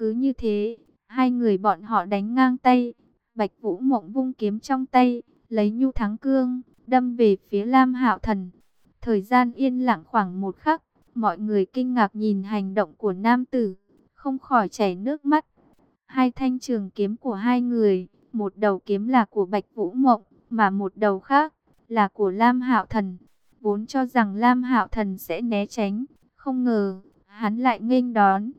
Cứ như thế, hai người bọn họ đánh ngang tay. Bạch Vũ Mộng vung kiếm trong tay, lấy nhu thắng cương, đâm về phía Lam Hạo Thần. Thời gian yên lặng khoảng một khắc, mọi người kinh ngạc nhìn hành động của nam tử, không khỏi chảy nước mắt. Hai thanh trường kiếm của hai người, một đầu kiếm là của Bạch Vũ Mộng, mà một đầu khác là của Lam Hạo Thần. Vốn cho rằng Lam Hạo Thần sẽ né tránh, không ngờ hắn lại nghênh đón.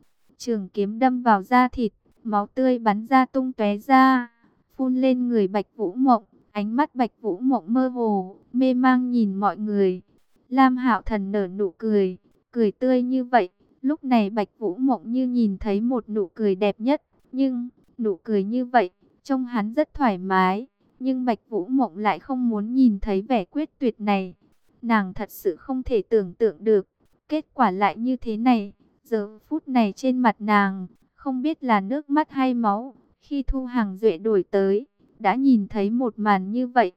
Trường kiếm đâm vào da thịt, máu tươi bắn ra tung tóe ra, phun lên người Bạch Vũ Mộng. Ánh mắt Bạch Vũ Mộng mơ hồ, mê mang nhìn mọi người. Lam Hạo Thần nở nụ cười, cười tươi như vậy. Lúc này Bạch Vũ Mộng như nhìn thấy một nụ cười đẹp nhất, nhưng nụ cười như vậy, trông hắn rất thoải mái. Nhưng Bạch Vũ Mộng lại không muốn nhìn thấy vẻ quyết tuyệt này. Nàng thật sự không thể tưởng tượng được, kết quả lại như thế này. Giờ phút này trên mặt nàng, không biết là nước mắt hay máu, khi Thu Hàng Duệ đổi tới, đã nhìn thấy một màn như vậy.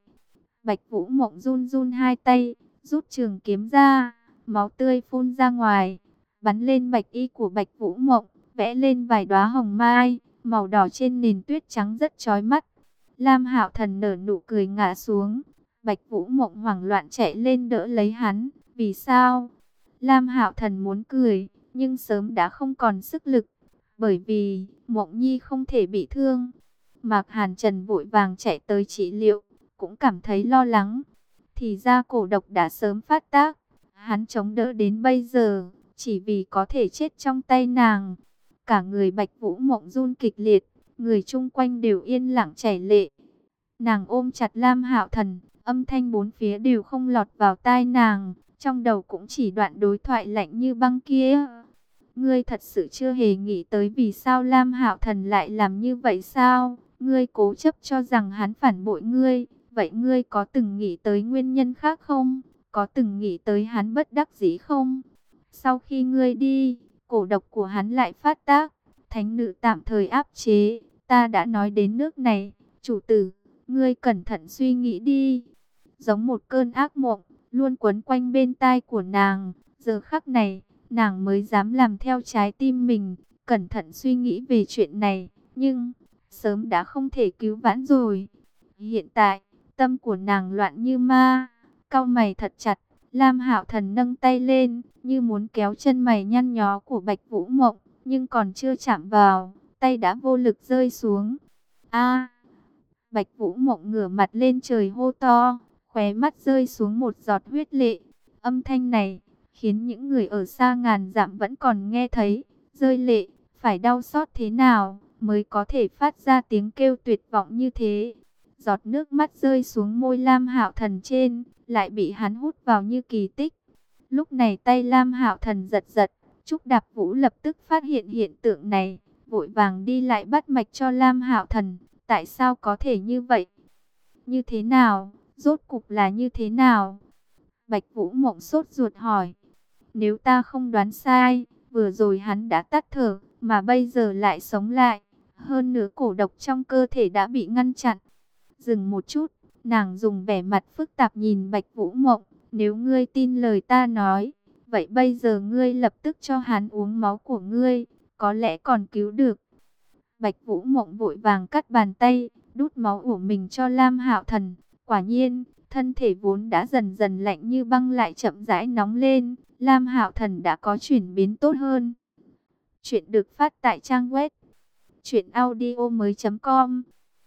Bạch Vũ Mộng run run hai tay, rút trường kiếm ra, máu tươi phun ra ngoài, bắn lên bạch y của Bạch Vũ Mộng, vẽ lên vài đóa hồng mai, màu đỏ trên nền tuyết trắng rất chói mắt. Lam Hạo Thần nở nụ cười ngã xuống, Bạch Vũ Mộng hoảng loạn chạy lên đỡ lấy hắn, vì sao? Lam Hạo Thần muốn cười, nhưng sớm đã không còn sức lực, bởi vì Mộng Nhi không thể bị thương. Mạc Hàn Trần vội vàng chạy tới trị liệu, cũng cảm thấy lo lắng. Thì ra cổ độc đã sớm phát tác, hắn chống đỡ đến bây giờ, chỉ vì có thể chết trong tay nàng. Cả người Bạch Vũ Mộng run kịch liệt, người chung quanh đều yên lặng chảy lệ. Nàng ôm chặt Lam Hạo Thần, âm thanh bốn phía đều không lọt vào tai nàng, trong đầu cũng chỉ đoạn đối thoại lạnh như băng kia. Ngươi thật sự chưa hề nghĩ tới vì sao Lam Hạo Thần lại làm như vậy sao? Ngươi cố chấp cho rằng hắn phản bội ngươi, vậy ngươi có từng nghĩ tới nguyên nhân khác không? Có từng nghĩ tới hắn bất đắc dĩ không? Sau khi ngươi đi, cổ độc của hắn lại phát tác, thánh nữ tạm thời áp chế, ta đã nói đến nước này, chủ tử, ngươi cẩn thận suy nghĩ đi. Giống một cơn ác mộng, luôn quấn quanh bên tai của nàng, giờ khắc này, nàng mới dám làm theo trái tim mình, cẩn thận suy nghĩ về chuyện này, nhưng sớm đã không thể cứu vãn rồi. Hiện tại, tâm của nàng loạn như ma, cau mày thật chặt, Lam Hạo Thần nâng tay lên, như muốn kéo chân mày nhăn nhó của Bạch Vũ Mộng, nhưng còn chưa chạm vào, tay đã vô lực rơi xuống. A! Bạch Vũ Mộng ngửa mặt lên trời hô to, khóe mắt rơi xuống một giọt huyết lệ. Âm thanh này khiến những người ở xa ngàn dặm vẫn còn nghe thấy, rơi lệ, phải đau xót thế nào mới có thể phát ra tiếng kêu tuyệt vọng như thế. Giọt nước mắt rơi xuống môi Lam Hạo Thần trên, lại bị hắn hút vào như kỳ tích. Lúc này tay Lam Hạo Thần giật giật, Trúc Đạp Vũ lập tức phát hiện hiện tượng này, vội vàng đi lại bắt mạch cho Lam Hạo Thần, tại sao có thể như vậy? Như thế nào? Rốt cục là như thế nào? Bạch Vũ Mộng sốt ruột hỏi. Nếu ta không đoán sai, vừa rồi hắn đã tắt thở, mà bây giờ lại sống lại. Hơn nữa cổ độc trong cơ thể đã bị ngăn chặn. Dừng một chút, nàng dùng vẻ mặt phức tạp nhìn Bạch Vũ Mộng. Nếu ngươi tin lời ta nói, vậy bây giờ ngươi lập tức cho hắn uống máu của ngươi, có lẽ còn cứu được. Bạch Vũ Mộng vội vàng cắt bàn tay, đút máu của mình cho Lam Hạo Thần. Quả nhiên, thân thể vốn đã dần dần lạnh như băng lại chậm rãi nóng lên. Lam Hạo Thần đã có chuyển biến tốt hơn. Chuyện được phát tại trang web truyệnaudiomoi.com.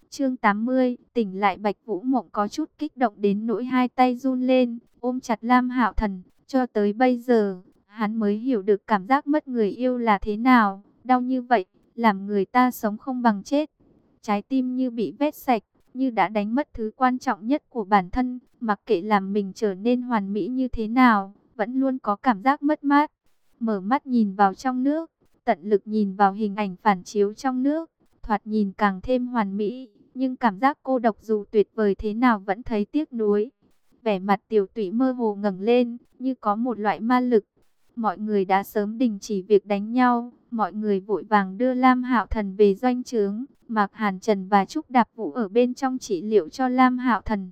Chương 80, tỉnh lại Bạch Vũ Mộng có chút kích động đến nỗi hai tay run lên, ôm chặt Lam Hạo Thần, cho tới bây giờ, hắn mới hiểu được cảm giác mất người yêu là thế nào, đau như vậy, làm người ta sống không bằng chết. Trái tim như bị vét sạch, như đã đánh mất thứ quan trọng nhất của bản thân, mặc kệ làm mình trở nên hoàn mỹ như thế nào, vẫn luôn có cảm giác mất mát. Mở mắt nhìn vào trong nước, tận lực nhìn vào hình ảnh phản chiếu trong nước, thoạt nhìn càng thêm hoàn mỹ, nhưng cảm giác cô độc dù tuyệt vời thế nào vẫn thấy tiếc nuối. Vẻ mặt tiểu tụy mơ hồ ngẩng lên, như có một loại ma lực. Mọi người đã sớm đình chỉ việc đánh nhau, mọi người vội vàng đưa Lam Hạo Thần về doanh trướng, Mạc Hàn Trần và Trúc Đạp Vũ ở bên trong trị liệu cho Lam Hạo Thần.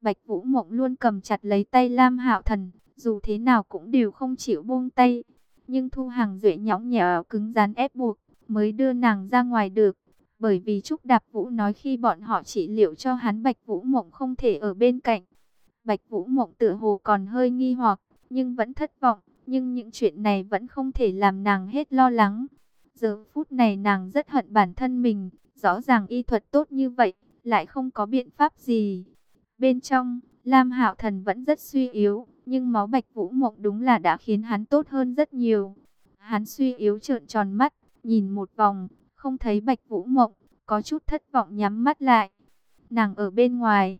Bạch Vũ Mộng luôn cầm chặt lấy tay Lam Hạo Thần, dù thế nào cũng đều không chịu buông tay. Nhưng Thu Hàng Duệ nhõng nhẽo cứng rắn ép buộc, mới đưa nàng ra ngoài được. Bởi vì Trúc Đạp Vũ nói khi bọn họ trị liệu cho hắn Bạch Vũ Mộng không thể ở bên cạnh. Bạch Vũ Mộng tựa hồ còn hơi nghi hoặc, nhưng vẫn thất vọng. Nhưng những chuyện này vẫn không thể làm nàng hết lo lắng. Giờ phút này nàng rất hận bản thân mình, rõ ràng y thuật tốt như vậy, lại không có biện pháp gì. Bên trong, Lam Hạo Thần vẫn rất suy yếu, nhưng máu Bạch Vũ Mộng đúng là đã khiến hắn tốt hơn rất nhiều. Hắn suy yếu trợn tròn mắt, nhìn một vòng, không thấy Bạch Vũ Mộng, có chút thất vọng nhắm mắt lại. Nàng ở bên ngoài.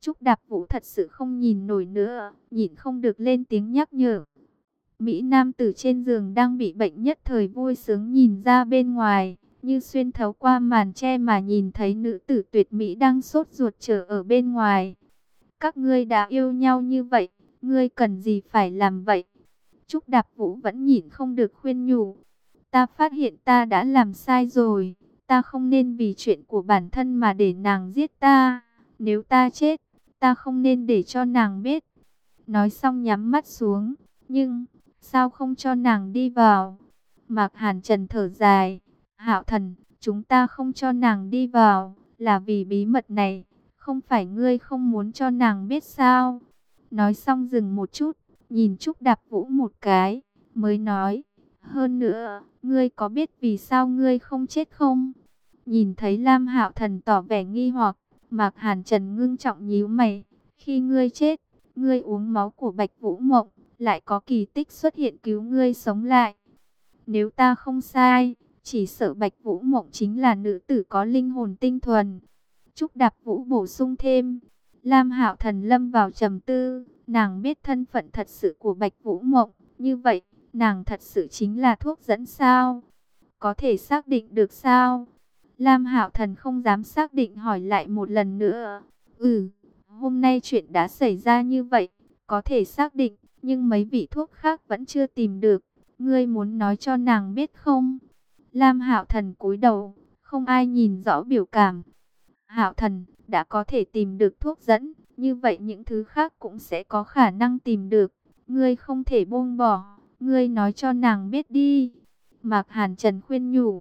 Trúc Đạp Vũ thật sự không nhìn nổi nữa, nhìn không được lên tiếng nhắc nhở. Mỹ Nam tử trên giường đang bị bệnh nhất thời vui sướng nhìn ra bên ngoài, như xuyên thấu qua màn che mà nhìn thấy nữ tử tuyệt mỹ đang sốt ruột chờ ở bên ngoài. Các ngươi đã yêu nhau như vậy, ngươi cần gì phải làm vậy? Trúc Đạp Vũ vẫn nhìn không được khuyên nhủ. Ta phát hiện ta đã làm sai rồi, ta không nên vì chuyện của bản thân mà để nàng giết ta. Nếu ta chết, ta không nên để cho nàng biết. Nói xong nhắm mắt xuống, nhưng sao không cho nàng đi vào? Mạc Hàn Trần thở dài, hạo thần, chúng ta không cho nàng đi vào, là vì bí mật này, không phải ngươi không muốn cho nàng biết sao? Nói xong dừng một chút, nhìn Trúc Đạp Vũ một cái, mới nói, hơn nữa, ngươi có biết vì sao ngươi không chết không? Nhìn thấy Lam Hạo Thần tỏ vẻ nghi hoặc, Mạc Hàn Trần ngưng trọng nhíu mày, khi ngươi chết, ngươi uống máu của Bạch Vũ Mộng, lại có kỳ tích xuất hiện cứu ngươi sống lại. Nếu ta không sai, chỉ sợ Bạch Vũ Mộng chính là nữ tử có linh hồn tinh thuần. Trúc Đạp Vũ bổ sung thêm, Lam Hạo Thần lâm vào trầm tư, nàng biết thân phận thật sự của Bạch Vũ Mộng, như vậy, nàng thật sự chính là thuốc dẫn sao? Có thể xác định được sao? Lam Hạo Thần không dám xác định hỏi lại một lần nữa. Ừ, hôm nay chuyện đã xảy ra như vậy, có thể xác định, nhưng mấy vị thuốc khác vẫn chưa tìm được. Ngươi muốn nói cho nàng biết không? Lam Hạo Thần cúi đầu, không ai nhìn rõ biểu cảm. Hạo Thần đã có thể tìm được thuốc dẫn, như vậy những thứ khác cũng sẽ có khả năng tìm được. Ngươi không thể buông bỏ, ngươi nói cho nàng biết đi. Mạc Hàn Trần khuyên nhủ.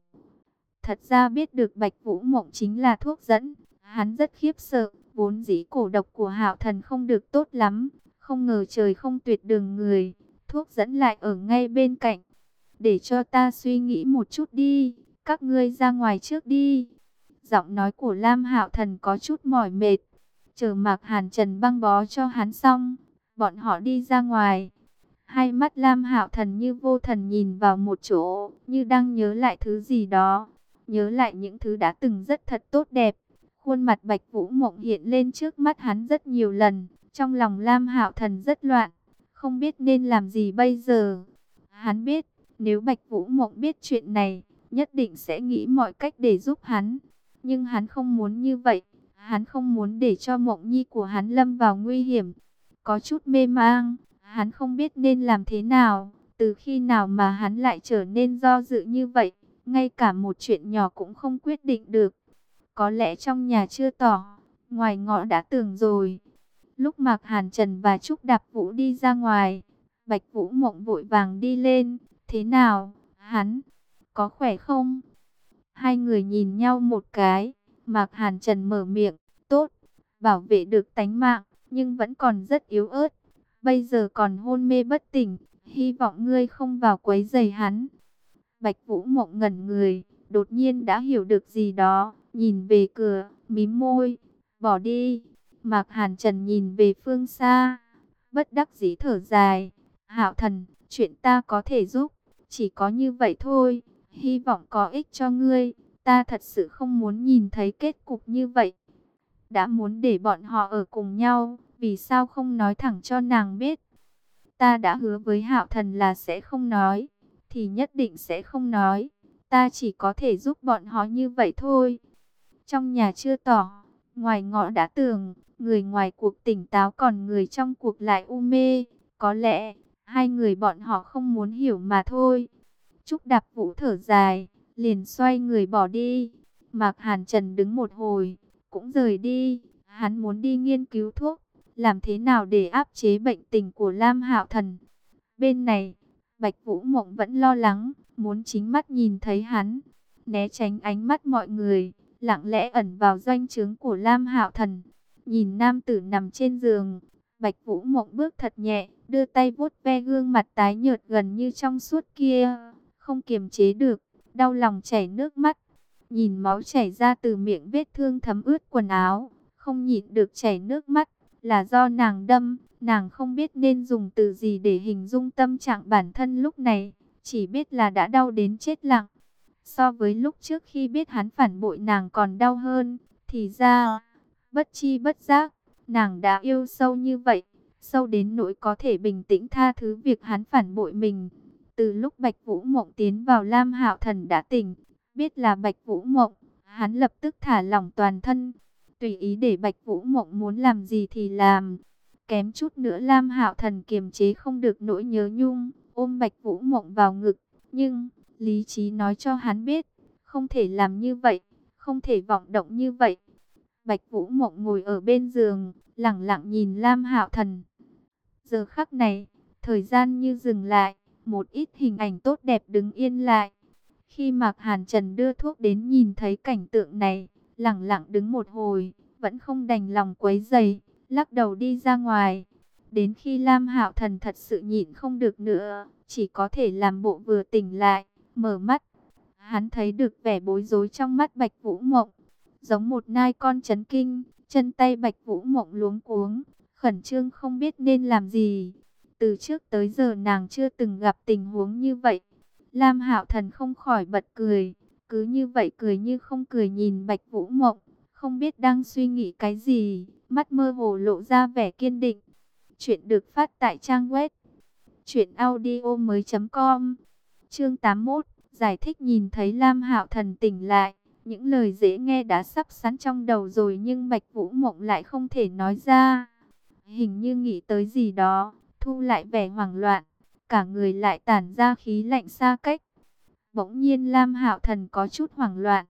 Thật ra biết được Bạch Vũ Mộng chính là thuốc dẫn, hắn rất khiếp sợ, vốn dĩ cổ độc của Hạo Thần không được tốt lắm, không ngờ trời không tuyệt đường người, thuốc dẫn lại ở ngay bên cạnh. Để cho ta suy nghĩ một chút đi, các ngươi ra ngoài trước đi. Giọng nói của Lam Hạo Thần có chút mỏi mệt. Chờ Mạc Hàn Trần băng bó cho hắn xong, bọn họ đi ra ngoài. Hai mắt Lam Hạo Thần như vô thần nhìn vào một chỗ, như đang nhớ lại thứ gì đó, nhớ lại những thứ đã từng rất thật tốt đẹp. Khuôn mặt Bạch Vũ Mộng hiện lên trước mắt hắn rất nhiều lần, trong lòng Lam Hạo Thần rất loạn, không biết nên làm gì bây giờ. Hắn biết, nếu Bạch Vũ Mộng biết chuyện này, nhất định sẽ nghĩ mọi cách để giúp hắn. Nhưng hắn không muốn như vậy, hắn không muốn để cho Mộng Nhi của hắn lâm vào nguy hiểm. Có chút mê mang, hắn không biết nên làm thế nào, từ khi nào mà hắn lại trở nên do dự như vậy, ngay cả một chuyện nhỏ cũng không quyết định được. Có lẽ trong nhà chưa tỏ, ngoài ngõ đã tưởng rồi. Lúc Mạc Hàn Trần và Trúc Đạp Vũ đi ra ngoài, Bạch Vũ Mộng vội vàng đi lên. Thế nào, hắn, có khỏe không? Hai người nhìn nhau một cái, Mạc Hàn Trần mở miệng, tốt, bảo vệ được tánh mạng, nhưng vẫn còn rất yếu ớt. Bây giờ còn hôn mê bất tỉnh, hy vọng ngươi không vào quấy giày hắn. Bạch Vũ Mộng ngẩn người, đột nhiên đã hiểu được gì đó, nhìn về cửa, mím môi, bỏ đi. Mạc Hàn Trần nhìn về phương xa, bất đắc dĩ thở dài. Hạo thần, chuyện ta có thể giúp, chỉ có như vậy thôi. Hy vọng có ích cho ngươi, ta thật sự không muốn nhìn thấy kết cục như vậy. Đã muốn để bọn họ ở cùng nhau, vì sao không nói thẳng cho nàng biết. Ta đã hứa với Hạo thần là sẽ không nói, thì nhất định sẽ không nói. Ta chỉ có thể giúp bọn họ như vậy thôi. Trong nhà chưa tỏ, ngoài ngõ đã tường, người ngoài cuộc tỉnh táo còn người trong cuộc lại u mê. Có lẽ, hai người bọn họ không muốn hiểu mà thôi. Trúc Đạp Vũ thở dài, liền xoay người bỏ đi. Mạc Hàn Trần đứng một hồi, cũng rời đi. Hắn muốn đi nghiên cứu thuốc, làm thế nào để áp chế bệnh tình của Lam Hạo Thần. Bên này, Bạch Vũ Mộng vẫn lo lắng, muốn chính mắt nhìn thấy hắn. né tránh ánh mắt mọi người, lặng lẽ ẩn vào doanh trướng của Lam Hạo Thần. Nhìn nam tử nằm trên giường, Bạch Vũ Mộng bước thật nhẹ, đưa tay vuốt ve gương mặt tái nhợt gần như trong suốt kia, không kiềm chế được, đau lòng chảy nước mắt. Nhìn máu chảy ra từ miệng vết thương thấm ướt quần áo, không nhịn được chảy nước mắt, là do nàng đâm, nàng không biết nên dùng từ gì để hình dung tâm trạng bản thân lúc này, chỉ biết là đã đau đến chết lặng. So với lúc trước khi biết hắn phản bội nàng còn đau hơn, thì ra, bất chi bất giác, nàng đã yêu sâu như vậy, sâu đến nỗi có thể bình tĩnh tha thứ việc hắn phản bội mình. Từ lúc Bạch Vũ Mộng tiến vào Lam Hạo Thần đã tỉnh, biết là Bạch Vũ Mộng, hắn lập tức thả lỏng toàn thân, tùy ý để Bạch Vũ Mộng muốn làm gì thì làm. Kém chút nữa Lam Hạo Thần kiềm chế không được nỗi nhớ nhung, ôm Bạch Vũ Mộng vào ngực, nhưng lý trí nói cho hắn biết, không thể làm như vậy, không thể vọng động như vậy. Bạch Vũ Mộng ngồi ở bên giường, lặng lặng nhìn Lam Hạo Thần. Giờ khắc này, thời gian như dừng lại, một ít hình ảnh tốt đẹp đứng yên lại. Khi Mạc Hàn Trần đưa thuốc đến nhìn thấy cảnh tượng này, lặng lặng đứng một hồi, vẫn không đành lòng quấy rầy, lắc đầu đi ra ngoài. Đến khi Lam Hạo Thần thật sự nhịn không được nữa, chỉ có thể làm bộ vừa tỉnh lại, mở mắt. Hắn thấy được vẻ bối rối trong mắt Bạch Vũ Mộng, giống một nai con chấn kinh, chân tay Bạch Vũ Mộng luống cuống, khẩn trương không biết nên làm gì. Từ trước tới giờ nàng chưa từng gặp tình huống như vậy. Lam Hạo Thần không khỏi bật cười, cứ như vậy cười như không cười nhìn Bạch Vũ Mộng, không biết đang suy nghĩ cái gì, mắt mơ hồ lộ ra vẻ kiên định. Chuyện được phát tại trang web truyệnaudiomoi.com. Chương 81, giải thích nhìn thấy Lam Hạo Thần tỉnh lại, những lời dễ nghe đã sắp sẵn trong đầu rồi nhưng Bạch Vũ Mộng lại không thể nói ra. Hình như nghĩ tới gì đó, thu lại vẻ hoảng loạn, cả người lại tản ra khí lạnh xa cách. Bỗng nhiên Lam Hạo Thần có chút hoảng loạn.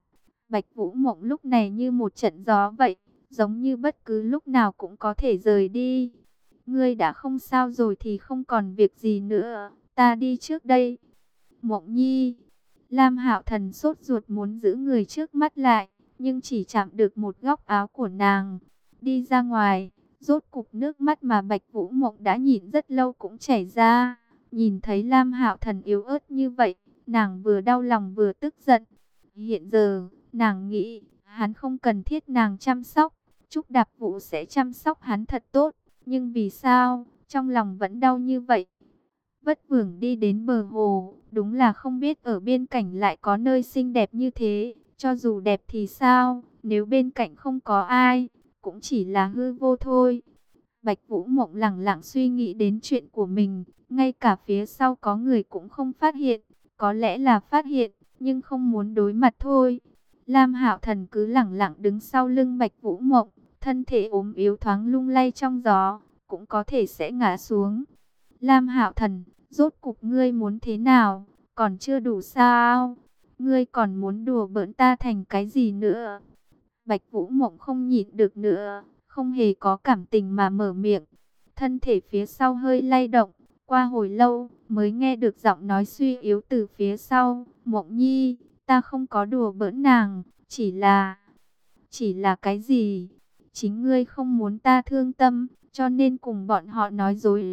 Bạch Vũ Mộng lúc này như một trận gió vậy, giống như bất cứ lúc nào cũng có thể rời đi. Ngươi đã không sao rồi thì không còn việc gì nữa, ta đi trước đây. Mộng Nhi, Lam Hạo Thần sốt ruột muốn giữ người trước mắt lại, nhưng chỉ chạm được một góc áo của nàng. Đi ra ngoài, rốt cục nước mắt mà Bạch Vũ Mộng đã nhìn rất lâu cũng chảy ra. Nhìn thấy Lam Hạo Thần yếu ớt như vậy, nàng vừa đau lòng vừa tức giận. Hiện giờ, nàng nghĩ, hắn không cần thiết nàng chăm sóc, Trúc Đạp Vũ sẽ chăm sóc hắn thật tốt. Nhưng vì sao, trong lòng vẫn đau như vậy? Vất vưởng đi đến bờ hồ, đúng là không biết ở bên cạnh lại có nơi xinh đẹp như thế. Cho dù đẹp thì sao, nếu bên cạnh không có ai, cũng chỉ là hư vô thôi. Bạch Vũ Mộng lẳng lặng suy nghĩ đến chuyện của mình, ngay cả phía sau có người cũng không phát hiện, có lẽ là phát hiện, nhưng không muốn đối mặt thôi. Lam Hạo Thần cứ lẳng lặng đứng sau lưng Bạch Vũ Mộng, thân thể ốm yếu thoáng lung lay trong gió, cũng có thể sẽ ngã xuống. Lam Hạo Thần, rốt cục ngươi muốn thế nào, còn chưa đủ sao? Ngươi còn muốn đùa bỡn ta thành cái gì nữa? Bạch Vũ Mộng không nhịn được nữa, không hề có cảm tình mà mở miệng. Thân thể phía sau hơi lay động, qua hồi lâu mới nghe được giọng nói suy yếu từ phía sau. Mộng Nhi, ta không có đùa bỡn nàng, chỉ là... Chỉ là cái gì? Chính ngươi không muốn ta thương tâm, cho nên cùng bọn họ nói dối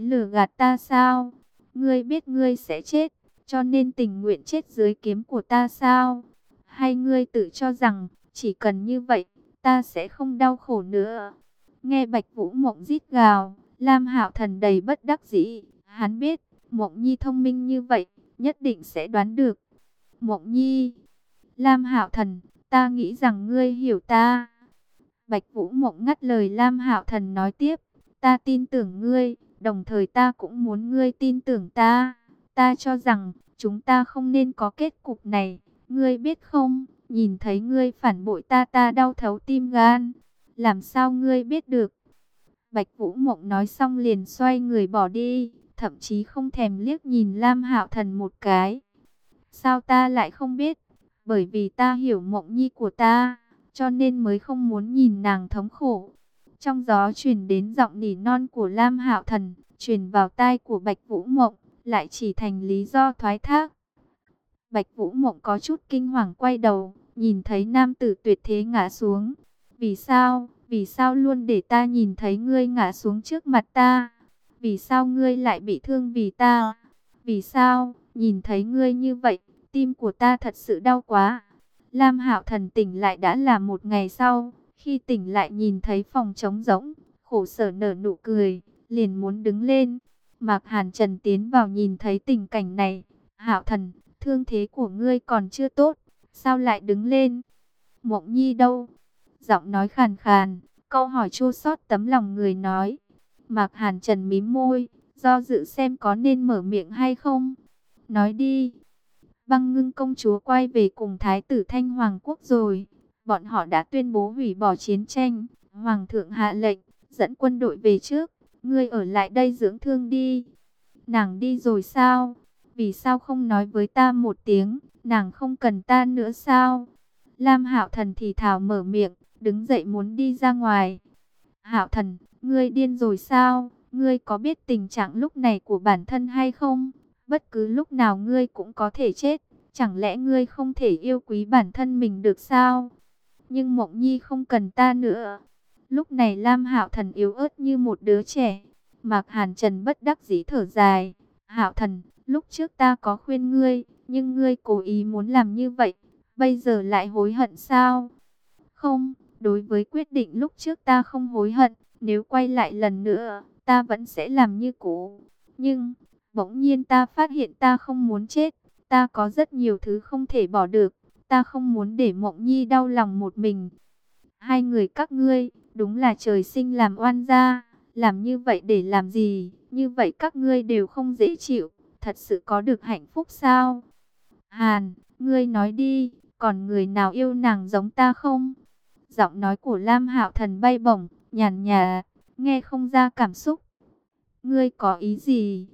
lừa gạt ta sao? Ngươi biết ngươi sẽ chết, cho nên tình nguyện chết dưới kiếm của ta sao? Hay ngươi tự cho rằng chỉ cần như vậy, ta sẽ không đau khổ nữa? Nghe Bạch Vũ Mộng rít gào, Lam Hạo Thần đầy bất đắc dĩ, hắn biết, Mộng Nhi thông minh như vậy, nhất định sẽ đoán được. Mộng Nhi, Lam Hạo Thần, ta nghĩ rằng ngươi hiểu ta. Bạch Vũ Mộng ngắt lời Lam Hạo Thần nói tiếp, ta tin tưởng ngươi, đồng thời ta cũng muốn ngươi tin tưởng ta. Ta cho rằng, chúng ta không nên có kết cục này, ngươi biết không, nhìn thấy ngươi phản bội ta ta đau thấu tim gan. Làm sao ngươi biết được? Bạch Vũ Mộng nói xong liền xoay người bỏ đi, thậm chí không thèm liếc nhìn Lam Hạo Thần một cái. Sao ta lại không biết? Bởi vì ta hiểu Mộng Nhi của ta cho nên mới không muốn nhìn nàng thống khổ. Trong gió truyền đến giọng nỉ non của Lam Hạo Thần, truyền vào tai của Bạch Vũ Mộng, lại chỉ thành lý do thoái thác. Bạch Vũ Mộng có chút kinh hoàng quay đầu, nhìn thấy nam tử tuyệt thế ngã xuống. Vì sao, vì sao luôn để ta nhìn thấy ngươi ngã xuống trước mặt ta? Vì sao ngươi lại bị thương vì ta? Vì sao, nhìn thấy ngươi như vậy, tim của ta thật sự đau quá. Lam Hạo Thần tỉnh lại đã là một ngày sau, khi tỉnh lại nhìn thấy phòng trống rỗng, khổ sở nở nụ cười, liền muốn đứng lên. Mạc Hàn Trần tiến vào nhìn thấy tình cảnh này, Hạo Thần, thương thế của ngươi còn chưa tốt, sao lại đứng lên? Mộng Nhi đâu? Giọng nói khàn khàn, câu hỏi chua xót tấm lòng người nói. Mạc Hàn Trần mím môi, do dự xem có nên mở miệng hay không. Nói đi. Băng ngưng công chúa quay về cùng Thái tử Thanh Hoàng Quốc rồi. Bọn họ đã tuyên bố hủy bỏ chiến tranh. Hoàng thượng hạ lệnh, dẫn quân đội về trước. Ngươi ở lại đây dưỡng thương đi. Nàng đi rồi sao? Vì sao không nói với ta một tiếng? Nàng không cần ta nữa sao? Lam Hạo Thần thì thào mở miệng, đứng dậy muốn đi ra ngoài. Hạo Thần, ngươi điên rồi sao? Ngươi có biết tình trạng lúc này của bản thân hay không? Bất cứ lúc nào ngươi cũng có thể chết. Chẳng lẽ ngươi không thể yêu quý bản thân mình được sao? Nhưng Mộng Nhi không cần ta nữa. Lúc này Lam Hạo Thần yếu ớt như một đứa trẻ. Mạc Hàn Trần bất đắc dĩ thở dài. Hạo Thần, lúc trước ta có khuyên ngươi, nhưng ngươi cố ý muốn làm như vậy. Bây giờ lại hối hận sao? Không, đối với quyết định lúc trước ta không hối hận. Nếu quay lại lần nữa, ta vẫn sẽ làm như cũ. Nhưng, bỗng nhiên ta phát hiện ta không muốn chết. Ta có rất nhiều thứ không thể bỏ được. Ta không muốn để Mộng Nhi đau lòng một mình. Hai người các ngươi, đúng là trời sinh làm oan gia. Làm như vậy để làm gì? Như vậy các ngươi đều không dễ chịu. Thật sự có được hạnh phúc sao? Hàn, ngươi nói đi, còn người nào yêu nàng giống ta không? Giọng nói của Lam Hạo Thần bay bổng, nhàn nhạt nghe không ra cảm xúc. Ngươi có ý gì?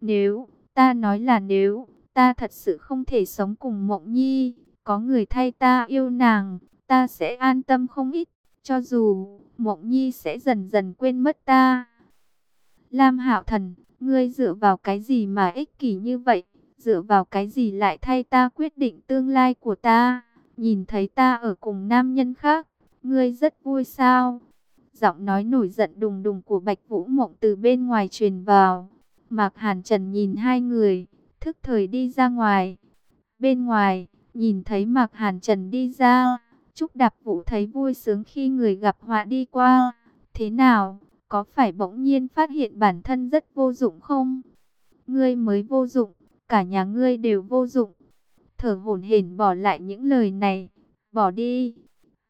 Nếu, ta nói là nếu, ta thật sự không thể sống cùng Mộng Nhi, có người thay ta yêu nàng, ta sẽ an tâm không ít, cho dù Mộng Nhi sẽ dần dần quên mất ta. Lam Hạo Thần, ngươi dựa vào cái gì mà ích kỷ như vậy? Dựa vào cái gì lại thay ta quyết định tương lai của ta? Nhìn thấy ta ở cùng nam nhân khác, ngươi rất vui sao? Giọng nói nổi giận đùng đùng của Bạch Vũ Mộng từ bên ngoài truyền vào. Mạc Hàn Trần nhìn hai người, thức thời đi ra ngoài. Bên ngoài, nhìn thấy Mạc Hàn Trần đi ra, Trúc Đạp Vũ thấy vui sướng khi người gặp họa đi qua. Thế nào, có phải bỗng nhiên phát hiện bản thân rất vô dụng không? Ngươi mới vô dụng, cả nhà ngươi đều vô dụng. Thở hổn hển bỏ lại những lời này, bỏ đi.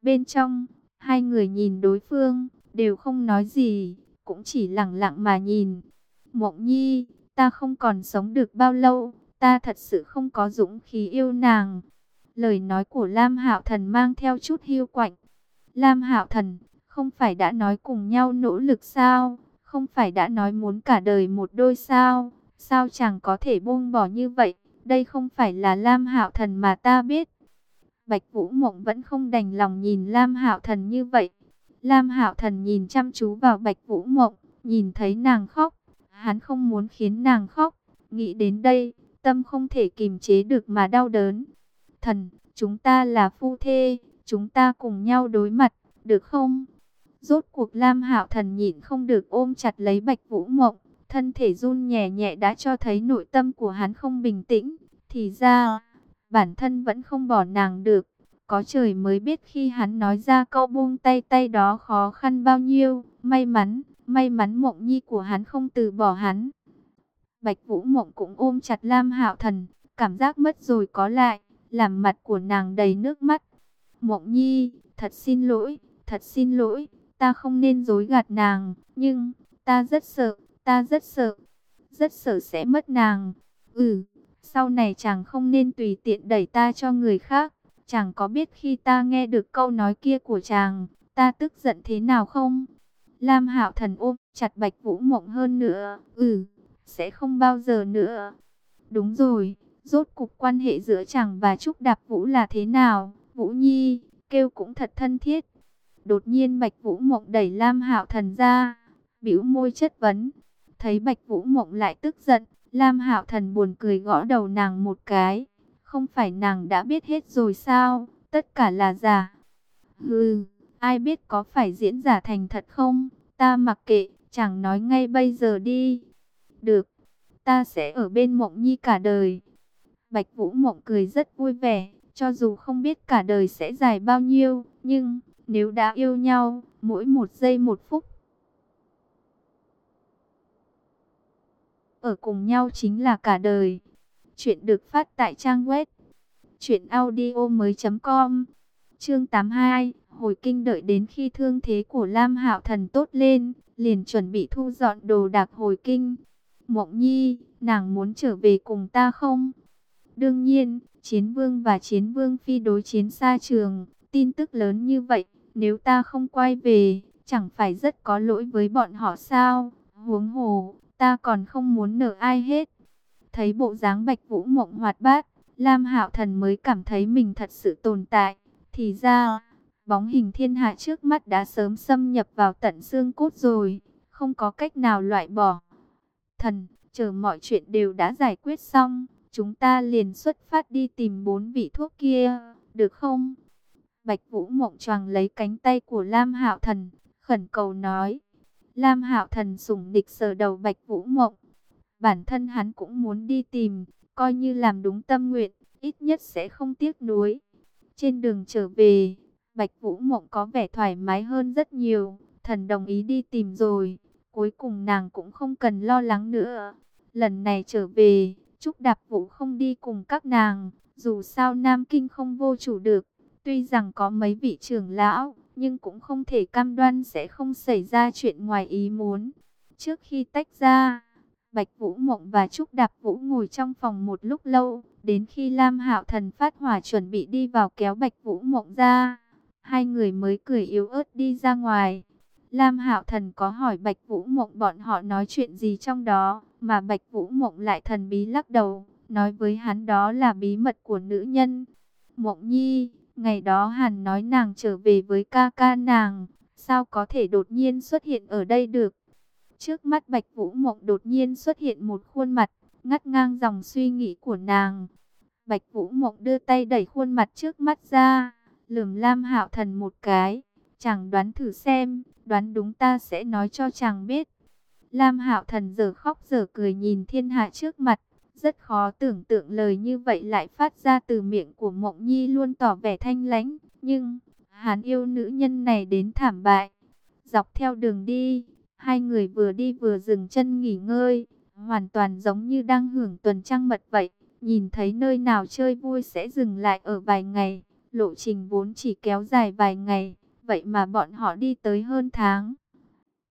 Bên trong, hai người nhìn đối phương, đều không nói gì, cũng chỉ lặng lặng mà nhìn. Mộng nhi, ta không còn sống được bao lâu, ta thật sự không có dũng khí yêu nàng. Lời nói của Lam Hạo Thần mang theo chút hiu quạnh. Lam Hạo Thần, không phải đã nói cùng nhau nỗ lực sao? Không phải đã nói muốn cả đời một đôi sao? Sao chàng có thể buông bỏ như vậy? Đây không phải là Lam Hạo Thần mà ta biết. Bạch Vũ Mộng vẫn không đành lòng nhìn Lam Hạo Thần như vậy. Lam Hạo Thần nhìn chăm chú vào Bạch Vũ Mộng, nhìn thấy nàng khóc, hắn không muốn khiến nàng khóc, nghĩ đến đây, tâm không thể kìm chế được mà đau đớn. Thần, chúng ta là phu thê, chúng ta cùng nhau đối mặt, được không? Rốt cuộc Lam Hạo Thần nhịn không được ôm chặt lấy Bạch Vũ Mộng, thân thể run nhẹ nhẹ đã cho thấy nội tâm của hắn không bình tĩnh, thì ra, bản thân vẫn không bỏ nàng được. Có trời mới biết khi hắn nói ra câu buông tay tay đó khó khăn bao nhiêu. May mắn, may mắn mộng nhi của hắn không từ bỏ hắn. Bạch Vũ Mộng cũng ôm chặt Lam Hạo Thần, cảm giác mất rồi có lại, làm mặt của nàng đầy nước mắt. Mộng nhi, thật xin lỗi, thật xin lỗi, ta không nên dối gạt nàng, nhưng, ta rất sợ, ta rất sợ, rất sợ sẽ mất nàng. Ừ, sau này chàng không nên tùy tiện đẩy ta cho người khác. Chàng có biết khi ta nghe được câu nói kia của chàng, ta tức giận thế nào không? Lam Hạo Thần ôm chặt Bạch Vũ Mộng hơn nữa. Ừ, sẽ không bao giờ nữa. Đúng rồi, rốt cục quan hệ giữa chàng và Trúc Đạp Vũ là thế nào? Vũ Nhi, kêu cũng thật thân thiết. Đột nhiên Bạch Vũ Mộng đẩy Lam Hạo Thần ra, bĩu môi chất vấn. Thấy Bạch Vũ Mộng lại tức giận, Lam Hạo Thần buồn cười gõ đầu nàng một cái Không phải nàng đã biết hết rồi sao? Tất cả là giả. Hừ, ai biết có phải diễn giả thành thật không? Ta mặc kệ, chẳng nói ngay bây giờ đi. Được, ta sẽ ở bên mộng nhi cả đời. Bạch Vũ Mộng cười rất vui vẻ, cho dù không biết cả đời sẽ dài bao nhiêu, nhưng nếu đã yêu nhau, mỗi một giây một phút. Ở cùng nhau chính là cả đời. Chuyện được phát tại trang web truyệnaudiomoi.com. Chương 82, hồi kinh đợi đến khi thương thế của Lam Hạo Thần tốt lên, liền chuẩn bị thu dọn đồ đạc hồi kinh. Mộng Nhi, nàng muốn trở về cùng ta không? Đương nhiên, Chiến Vương và Chiến Vương Phi đối chiến xa trường, tin tức lớn như vậy, nếu ta không quay về, chẳng phải rất có lỗi với bọn họ sao? Huống hồ, ta còn không muốn nợ ai hết. Thấy bộ dáng Bạch Vũ Mộng hoạt bát, Lam Hạo Thần mới cảm thấy mình thật sự tồn tại. Thì ra, bóng hình thiên hạ trước mắt đã sớm xâm nhập vào tận xương cốt rồi, không có cách nào loại bỏ. Thần, chờ mọi chuyện đều đã giải quyết xong, chúng ta liền xuất phát đi tìm bốn vị thuốc kia, được không? Bạch Vũ Mộng choàng lấy cánh tay của Lam Hạo Thần, khẩn cầu nói. Lam Hạo Thần sủng địch sờ đầu Bạch Vũ Mộng. Bản thân hắn cũng muốn đi tìm, coi như làm đúng tâm nguyện, ít nhất sẽ không tiếc nuối. Trên đường trở về, Bạch Vũ Mộng có vẻ thoải mái hơn rất nhiều, thần đồng ý đi tìm rồi, cuối cùng nàng cũng không cần lo lắng nữa. Lần này trở về, Trúc Đạp Vũ không đi cùng các nàng, dù sao Nam Kinh không vô chủ được, tuy rằng có mấy vị trưởng lão, nhưng cũng không thể cam đoan sẽ không xảy ra chuyện ngoài ý muốn. Trước khi tách ra, Bạch Vũ Mộng và Trúc Đạp Vũ ngồi trong phòng một lúc lâu, đến khi Lam Hạo Thần phát hỏa chuẩn bị đi vào kéo Bạch Vũ Mộng ra, hai người mới cười yếu ớt đi ra ngoài. Lam Hạo Thần có hỏi Bạch Vũ Mộng bọn họ nói chuyện gì trong đó, mà Bạch Vũ Mộng lại thần bí lắc đầu, nói với hắn đó là bí mật của nữ nhân. Mộng Nhi, ngày đó Hàn nói nàng trở về với ca ca nàng, sao có thể đột nhiên xuất hiện ở đây được? Trước mắt Bạch Vũ Mộng đột nhiên xuất hiện một khuôn mặt, ngắt ngang dòng suy nghĩ của nàng. Bạch Vũ Mộng đưa tay đẩy khuôn mặt trước mắt ra, lườm Lam Hạo Thần một cái, chàng đoán thử xem, đoán đúng ta sẽ nói cho chàng biết. Lam Hạo Thần giờ khóc giờ cười nhìn thiên hạ trước mặt, rất khó tưởng tượng lời như vậy lại phát ra từ miệng của Mộng Nhi luôn tỏ vẻ thanh lãnh, nhưng hắn yêu nữ nhân này đến thảm bại. Dọc theo đường đi, hai người vừa đi vừa dừng chân nghỉ ngơi, hoàn toàn giống như đang hưởng tuần trăng mật vậy. Nhìn thấy nơi nào chơi vui sẽ dừng lại ở vài ngày, lộ trình vốn chỉ kéo dài vài ngày, vậy mà bọn họ đi tới hơn tháng.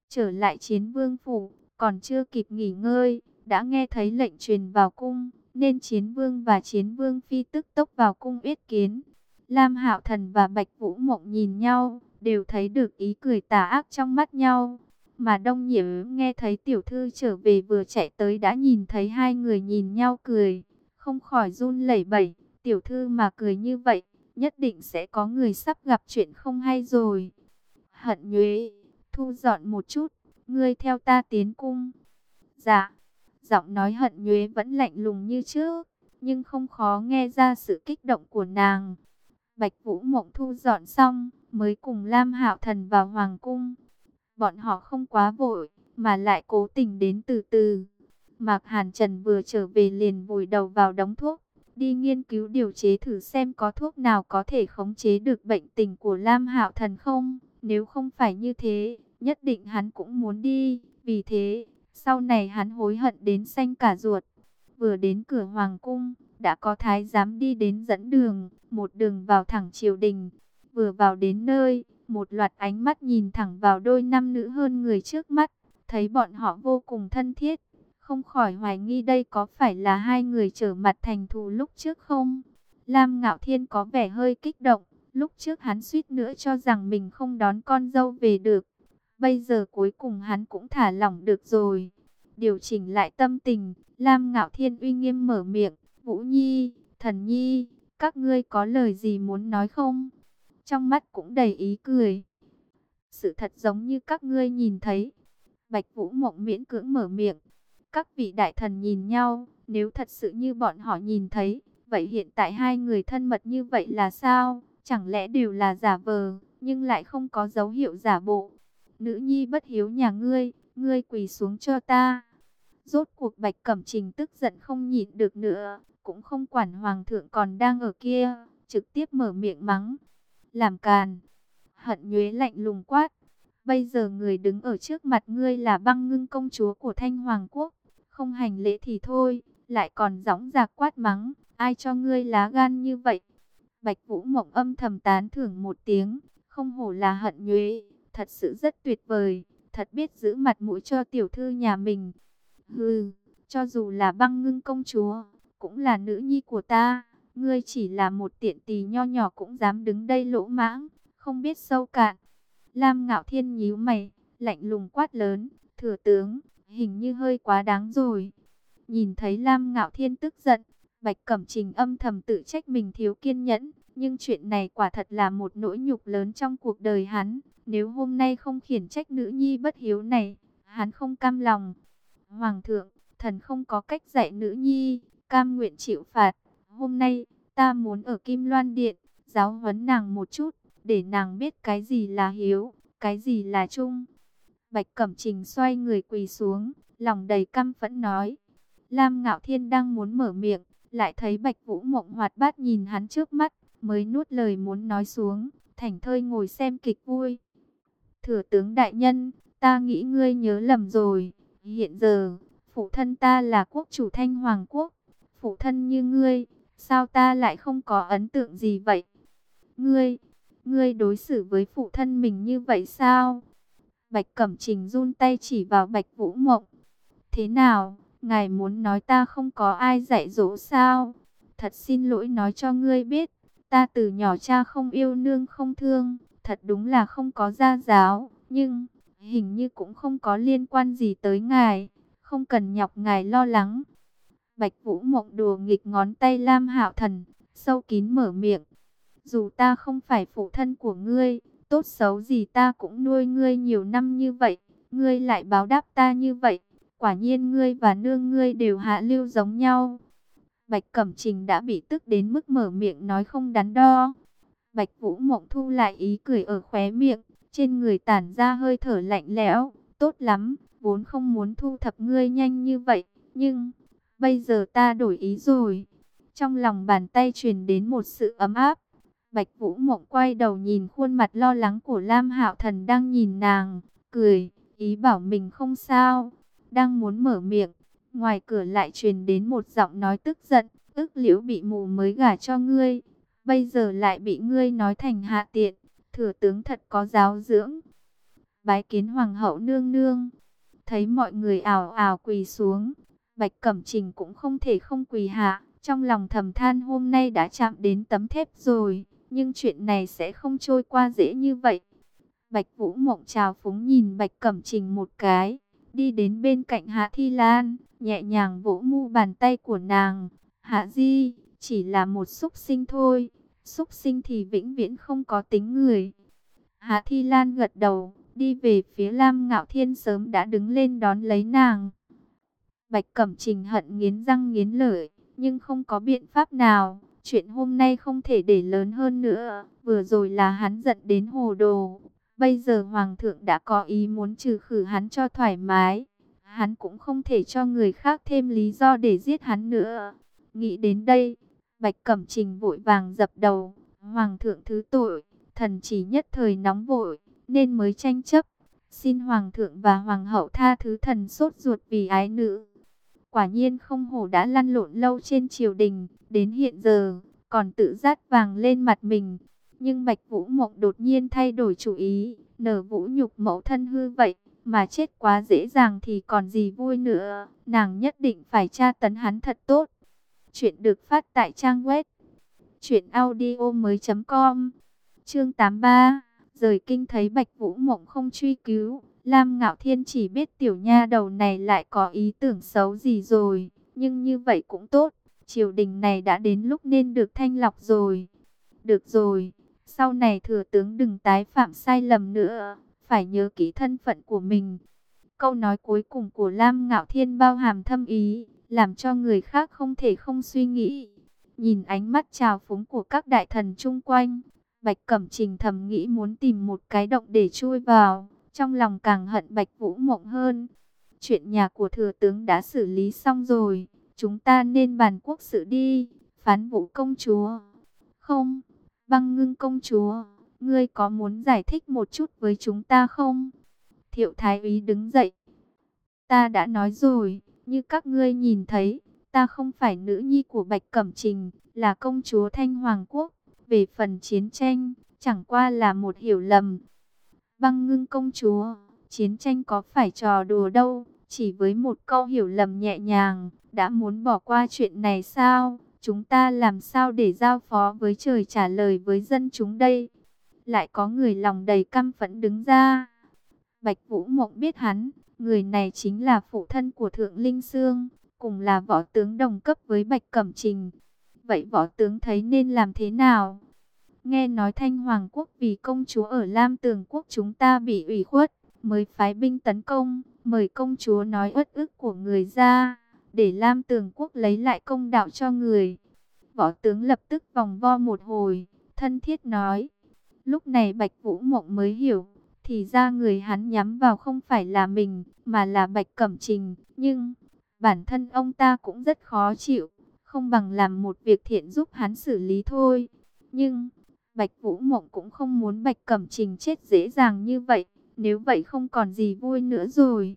Trở lại chiến vương phủ, còn chưa kịp nghỉ ngơi, đã nghe thấy lệnh truyền vào cung, nên chiến vương và chiến vương phi tức tốc vào cung yết kiến. Lam Hạo Thần và Bạch Vũ Mộng nhìn nhau, đều thấy được ý cười tà ác trong mắt nhau. Mà Đông Nhiễm nghe thấy tiểu thư trở về vừa chạy tới đã nhìn thấy hai người nhìn nhau cười, không khỏi run lẩy bẩy, tiểu thư mà cười như vậy, nhất định sẽ có người sắp gặp chuyện không hay rồi. Hận Nhuế, thu dọn một chút, ngươi theo ta tiến cung. Dạ, giọng nói hận Nhuế vẫn lạnh lùng như trước, nhưng không khó nghe ra sự kích động của nàng. Bạch Vũ Mộng thu dọn xong, mới cùng Lam Hạo Thần vào hoàng cung. Bọn họ không quá vội, mà lại cố tình đến từ từ. Mạc Hàn Trần vừa trở về liền vùi đầu vào đống thuốc, đi nghiên cứu điều chế thử xem có thuốc nào có thể khống chế được bệnh tình của Lam Hạo Thần không. Nếu không phải như thế, nhất định hắn cũng muốn đi. Vì thế, sau này hắn hối hận đến xanh cả ruột. Vừa đến cửa hoàng cung, đã có thái giám đi đến dẫn đường, một đường vào thẳng triều đình. Vừa vào đến nơi, một loạt ánh mắt nhìn thẳng vào đôi nam nữ hơn người trước mắt, thấy bọn họ vô cùng thân thiết, không khỏi hoài nghi đây có phải là hai người trở mặt thành thù lúc trước không? Lam Ngạo Thiên có vẻ hơi kích động, lúc trước hắn suýt nữa cho rằng mình không đón con dâu về được. Bây giờ cuối cùng hắn cũng thả lỏng được rồi. Điều chỉnh lại tâm tình, Lam Ngạo Thiên uy nghiêm mở miệng, Vũ Nhi, Thần Nhi, các ngươi có lời gì muốn nói không? Trong mắt cũng đầy ý cười. Sự thật giống như các ngươi nhìn thấy. Bạch Vũ Mộng miễn cưỡng mở miệng. Các vị đại thần nhìn nhau, nếu thật sự như bọn họ nhìn thấy, Vậy hiện tại hai người thân mật như vậy là sao? Chẳng lẽ đều là giả vờ, nhưng lại không có dấu hiệu giả bộ? Nữ nhi bất hiếu nhà ngươi, ngươi quỳ xuống cho ta. Rốt cuộc Bạch Cẩm Trình tức giận không nhịn được nữa, cũng không quản hoàng thượng còn đang ở kia, trực tiếp mở miệng mắng. Làm càn. Hận nhuế lạnh lùng quát. Bây giờ người đứng ở trước mặt ngươi là băng ngưng công chúa của Thanh Hoàng Quốc. Không hành lễ thì thôi, lại còn gióng giạc quát mắng. Ai cho ngươi lá gan như vậy? Bạch Vũ Mộng âm thầm tán thưởng một tiếng. Không hổ là hận nhuế, thật sự rất tuyệt vời. Thật biết giữ mặt mũi cho tiểu thư nhà mình. Hừ, cho dù là băng ngưng công chúa, cũng là nữ nhi của ta. Ngươi chỉ là một tiện tỳ nho nhỏ cũng dám đứng đây lỗ mãng, không biết sâu cạn. Lam Ngạo Thiên nhíu mày, lạnh lùng quát lớn, thừa tướng, hình như hơi quá đáng rồi. Nhìn thấy Lam Ngạo Thiên tức giận, Bạch Cẩm Trình âm thầm tự trách mình thiếu kiên nhẫn, nhưng chuyện này quả thật là một nỗi nhục lớn trong cuộc đời hắn. Nếu hôm nay không khiển trách nữ nhi bất hiếu này, hắn không cam lòng. Hoàng thượng, thần không có cách dạy nữ nhi, cam nguyện chịu phạt. Hôm nay, ta muốn ở Kim Loan Điện, giáo huấn nàng một chút, để nàng biết cái gì là hiếu, cái gì là trung. Bạch Cẩm Trình xoay người quỳ xuống, lòng đầy căm phẫn nói. Lam Ngạo Thiên đang muốn mở miệng, lại thấy Bạch Vũ Mộng hoạt bát nhìn hắn trước mắt, mới nuốt lời muốn nói xuống, thành thơi ngồi xem kịch vui. Thừa tướng đại nhân, ta nghĩ ngươi nhớ lầm rồi, hiện giờ, phụ thân ta là quốc chủ thanh hoàng quốc, phụ thân như ngươi, sao ta lại không có ấn tượng gì vậy? Ngươi, ngươi đối xử với phụ thân mình như vậy sao? Bạch Cẩm Trình run tay chỉ vào Bạch Vũ Mộng. Thế nào, ngài muốn nói ta không có ai dạy dỗ sao? Thật xin lỗi nói cho ngươi biết, ta từ nhỏ cha không yêu nương không thương, thật đúng là không có gia giáo, nhưng hình như cũng không có liên quan gì tới ngài, không cần nhọc ngài lo lắng. Bạch Vũ Mộng đùa nghịch ngón tay Lam Hạo Thần, sâu kín mở miệng. Dù ta không phải phụ thân của ngươi, tốt xấu gì ta cũng nuôi ngươi nhiều năm như vậy, ngươi lại báo đáp ta như vậy, quả nhiên ngươi và nương ngươi đều hạ lưu giống nhau. Bạch Cẩm Trình đã bị tức đến mức mở miệng nói không đắn đo. Bạch Vũ Mộng thu lại ý cười ở khóe miệng, trên người tản ra hơi thở lạnh lẽo, tốt lắm, vốn không muốn thu thập ngươi nhanh như vậy, nhưng bây giờ ta đổi ý rồi. Trong lòng bàn tay truyền đến một sự ấm áp. Bạch Vũ Mộng quay đầu nhìn khuôn mặt lo lắng của Lam Hạo Thần đang nhìn nàng, cười, ý bảo mình không sao. Đang muốn mở miệng, ngoài cửa lại truyền đến một giọng nói tức giận, ức liễu bị mù mới gả cho ngươi, bây giờ lại bị ngươi nói thành hạ tiện, thừa tướng thật có giáo dưỡng. Bái kiến hoàng hậu nương nương, thấy mọi người ảo ảo quỳ xuống, Bạch Cẩm Trình cũng không thể không quỳ hạ, trong lòng thầm than hôm nay đã chạm đến tấm thép rồi, nhưng chuyện này sẽ không trôi qua dễ như vậy. Bạch Vũ Mộng chào phúng nhìn Bạch Cẩm Trình một cái, đi đến bên cạnh Hạ Thi Lan, nhẹ nhàng vỗ mu bàn tay của nàng. Hạ Di, chỉ là một xúc sinh thôi, xúc sinh thì vĩnh viễn không có tính người. Hạ Thi Lan gật đầu, đi về phía Lam Ngạo Thiên sớm đã đứng lên đón lấy nàng. Bạch Cẩm Trình hận nghiến răng nghiến lợi, nhưng không có biện pháp nào. Chuyện hôm nay không thể để lớn hơn nữa. Vừa rồi là hắn giận đến hồ đồ. Bây giờ Hoàng thượng đã có ý muốn trừ khử hắn cho thoải mái. Hắn cũng không thể cho người khác thêm lý do để giết hắn nữa. Nghĩ đến đây, Bạch Cẩm Trình vội vàng dập đầu. Hoàng thượng thứ tội, thần chỉ nhất thời nóng vội, nên mới tranh chấp. Xin Hoàng thượng và Hoàng hậu tha thứ thần sốt ruột vì ái nữ. Quả nhiên không hổ đã lăn lộn lâu trên triều đình, đến hiện giờ, còn tự rát vàng lên mặt mình. Nhưng Bạch Vũ Mộng đột nhiên thay đổi chủ ý, nở vũ nhục mẫu thân hư vậy, mà chết quá dễ dàng thì còn gì vui nữa, nàng nhất định phải tra tấn hắn thật tốt. Chuyện được phát tại trang web truyệnaudiomoi.com. Chương 83. Rời kinh thấy Bạch Vũ Mộng không truy cứu, Lam Ngạo Thiên chỉ biết tiểu nha đầu này lại có ý tưởng xấu gì rồi, nhưng như vậy cũng tốt, triều đình này đã đến lúc nên được thanh lọc rồi. Được rồi, sau này thừa tướng đừng tái phạm sai lầm nữa, phải nhớ kỹ thân phận của mình. Câu nói cuối cùng của Lam Ngạo Thiên bao hàm thâm ý, làm cho người khác không thể không suy nghĩ. nhìn ánh mắt trào phúng của các đại thần chung quanh. Bạch Cẩm Trình thầm nghĩ muốn tìm một cái động để chui vào, trong lòng càng hận Bạch Vũ Mộng hơn. Chuyện nhà của thừa tướng đã xử lý xong rồi, chúng ta nên bàn quốc sự đi, phán vũ công chúa. Không, băng ngưng công chúa, ngươi có muốn giải thích một chút với chúng ta không? Thiệu Thái úy đứng dậy. Ta đã nói rồi, như các ngươi nhìn thấy, ta không phải nữ nhi của Bạch Cẩm Trình, là công chúa Thanh Hoàng Quốc. Về phần chiến tranh, chẳng qua là một hiểu lầm. Băng ngưng công chúa, chiến tranh có phải trò đùa đâu, chỉ với một câu hiểu lầm nhẹ nhàng, đã muốn bỏ qua chuyện này sao? Chúng ta làm sao để giao phó với trời trả lời với dân chúng đây? Lại có người lòng đầy căm phẫn đứng ra. Bạch Vũ Mộng biết hắn, người này chính là phụ thân của Thượng Linh Sương, cùng là võ tướng đồng cấp với Bạch Cẩm Trình. Vậy võ tướng thấy nên làm thế nào? Nghe nói Thanh Hoàng Quốc vì công chúa ở Lam Tường Quốc chúng ta bị ủy khuất, mới phái binh tấn công, mời công chúa nói uất ức của người ra, để Lam Tường Quốc lấy lại công đạo cho người. Võ tướng lập tức vòng vo một hồi, thân thiết nói. Lúc này Bạch Vũ Mộng mới hiểu, thì ra người hắn nhắm vào không phải là mình, mà là Bạch Cẩm Trình. Nhưng, bản thân ông ta cũng rất khó chịu, không bằng làm một việc thiện giúp hắn xử lý thôi. Nhưng, Bạch Vũ Mộng cũng không muốn Bạch Cẩm Trình chết dễ dàng như vậy, nếu vậy không còn gì vui nữa rồi.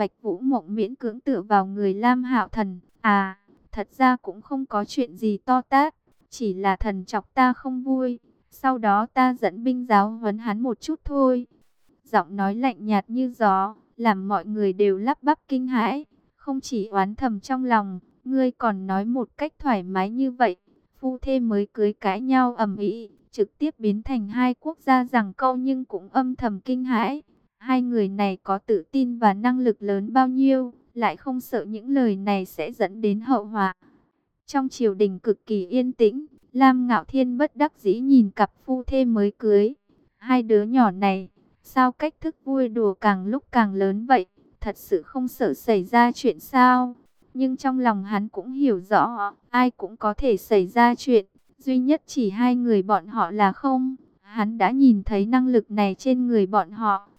Bạch Vũ Mộng miễn cưỡng tựa vào người Lam Hạo Thần, à, thật ra cũng không có chuyện gì to tát, chỉ là thần chọc ta không vui, sau đó ta dẫn binh giáo huấn hắn một chút thôi. Giọng nói lạnh nhạt như gió, làm mọi người đều lắp bắp kinh hãi, không chỉ oán thầm trong lòng, ngươi còn nói một cách thoải mái như vậy, phu thê mới cưới cãi nhau ầm ĩ, trực tiếp biến thành hai quốc gia rằng câu nhưng cũng âm thầm kinh hãi. Hai người này có tự tin và năng lực lớn bao nhiêu, lại không sợ những lời này sẽ dẫn đến hậu họa. Trong triều đình cực kỳ yên tĩnh, Lam Ngạo Thiên bất đắc dĩ nhìn cặp phu thê mới cưới. Hai đứa nhỏ này, sao cách thức vui đùa càng lúc càng lớn vậy? Thật sự không sợ xảy ra chuyện sao? Nhưng trong lòng hắn cũng hiểu rõ, ai cũng có thể xảy ra chuyện. Duy nhất chỉ hai người bọn họ là không. Hắn đã nhìn thấy năng lực này trên người bọn họ.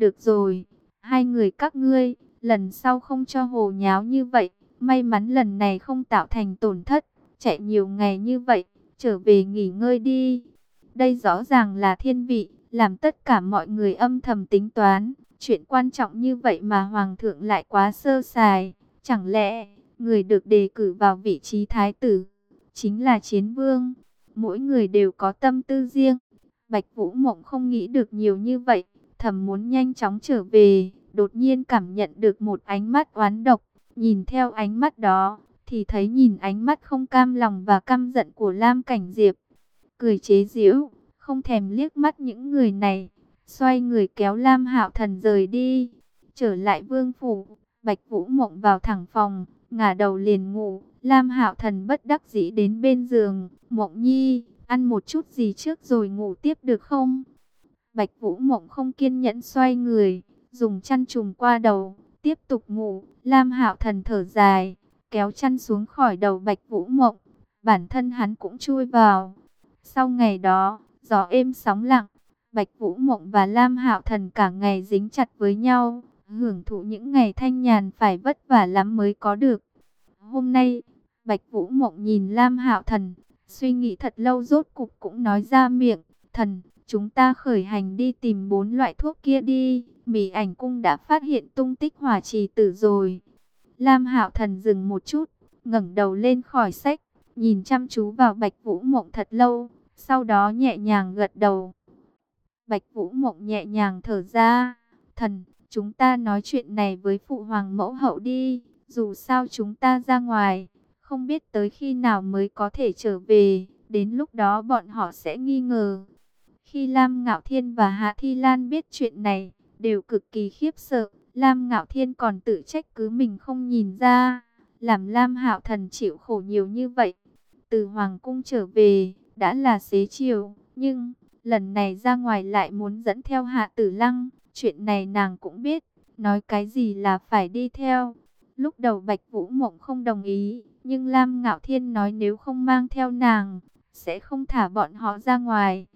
Được rồi, hai người các ngươi, lần sau không cho hồ nháo như vậy. May mắn lần này không tạo thành tổn thất. Chạy nhiều ngày như vậy, trở về nghỉ ngơi đi. Đây rõ ràng là thiên vị, làm tất cả mọi người âm thầm tính toán. Chuyện quan trọng như vậy mà Hoàng thượng lại quá sơ sài. Chẳng lẽ, người được đề cử vào vị trí thái tử, chính là chiến vương. Mỗi người đều có tâm tư riêng. Bạch Vũ Mộng không nghĩ được nhiều như vậy, thầm muốn nhanh chóng trở về, đột nhiên cảm nhận được một ánh mắt oán độc. Nhìn theo ánh mắt đó, thì thấy nhìn ánh mắt không cam lòng và căm giận của Lam Cảnh Diệp. Cười chế giễu, không thèm liếc mắt những người này, xoay người kéo Lam Hạo Thần rời đi. Trở lại vương phủ, Bạch Vũ Mộng vào thẳng phòng, ngả đầu liền ngủ. Lam Hạo Thần bất đắc dĩ đến bên giường, Mộng Nhi, ăn một chút gì trước rồi ngủ tiếp được không? Bạch Vũ Mộng không kiên nhẫn xoay người, dùng chăn trùm qua đầu, tiếp tục ngủ. Lam Hạo Thần thở dài, kéo chăn xuống khỏi đầu Bạch Vũ Mộng, bản thân hắn cũng chui vào. Sau ngày đó, gió êm sóng lặng, Bạch Vũ Mộng và Lam Hạo Thần cả ngày dính chặt với nhau, hưởng thụ những ngày thanh nhàn phải vất vả lắm mới có được. Hôm nay, Bạch Vũ Mộng nhìn Lam Hạo Thần, suy nghĩ thật lâu rốt cục cũng nói ra miệng, "Thần, chúng ta khởi hành đi tìm bốn loại thuốc kia đi." Mỉ Ảnh cung đã phát hiện tung tích hỏa trì tử rồi. Lam Hạo Thần dừng một chút, ngẩng đầu lên khỏi sách, nhìn chăm chú vào Bạch Vũ Mộng thật lâu, sau đó nhẹ nhàng gật đầu. Bạch Vũ Mộng nhẹ nhàng thở ra, "Thần, chúng ta nói chuyện này với phụ hoàng mẫu hậu đi, dù sao chúng ta ra ngoài, không biết tới khi nào mới có thể trở về, đến lúc đó bọn họ sẽ nghi ngờ." Khi Lam Ngạo Thiên và Hạ Thi Lan biết chuyện này, đều cực kỳ khiếp sợ. Lam Ngạo Thiên còn tự trách cứ mình không nhìn ra, làm Lam Hạo Thần chịu khổ nhiều như vậy. Từ Hoàng Cung trở về, đã là xế chiều, nhưng lần này ra ngoài lại muốn dẫn theo Hạ Tử Lăng. Chuyện này nàng cũng biết, nói cái gì là phải đi theo. Lúc đầu Bạch Vũ Mộng không đồng ý, nhưng Lam Ngạo Thiên nói nếu không mang theo nàng, sẽ không thả bọn họ ra ngoài.